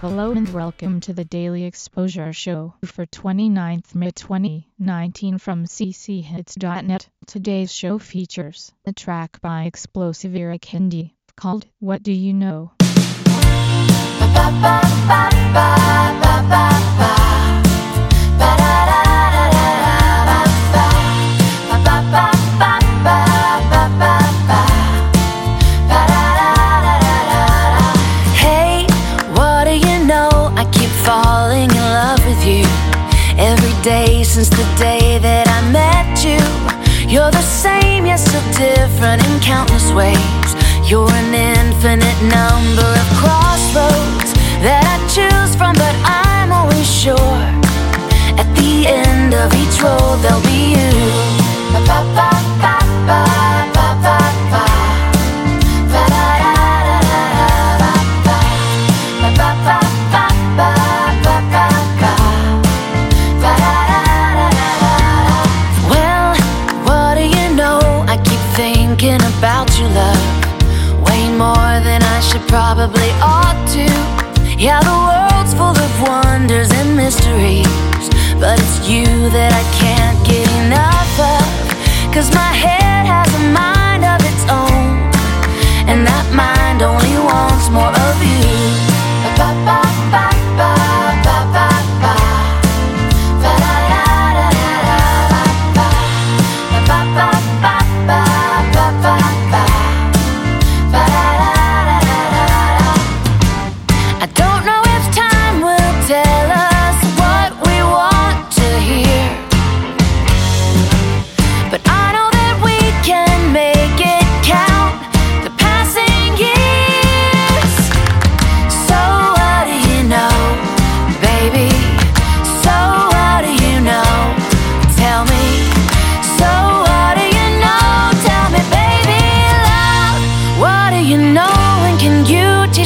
Hello and welcome to the Daily Exposure Show for 29th May 2019 from cchits.net. Today's show features a track by Explosive Eric Hindi called What Do You Know? That I met you. You're the same, yet so different in countless ways. You're an infinite number of crossroads thinking about you, love. Way more than I should probably ought to. Yeah, the world's full of wonders and mysteries. But it's you that I can't get enough of. Cause my head has a mind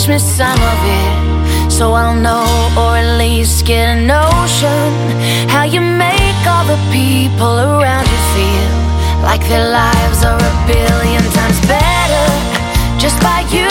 teach me some of it? So I'll know, or at least get a notion how you make all the people around you feel like their lives are a billion times better just by you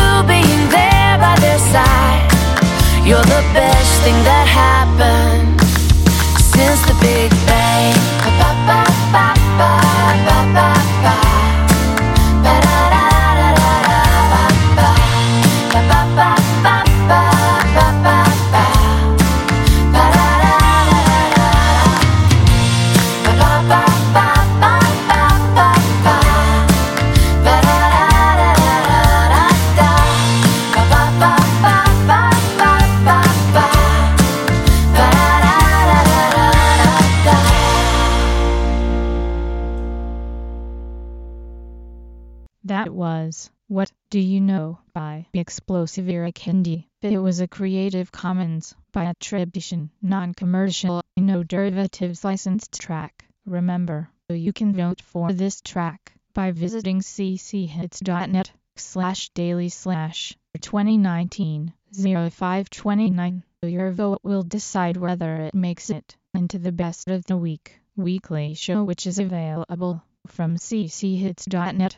That was What Do You Know by the Explosive Eric Hindi. It was a Creative Commons by attribution, non-commercial, no derivatives licensed track. Remember, you can vote for this track by visiting cchits.net slash daily slash 2019 0529. Your vote will decide whether it makes it into the best of the week weekly show which is available from cchits.net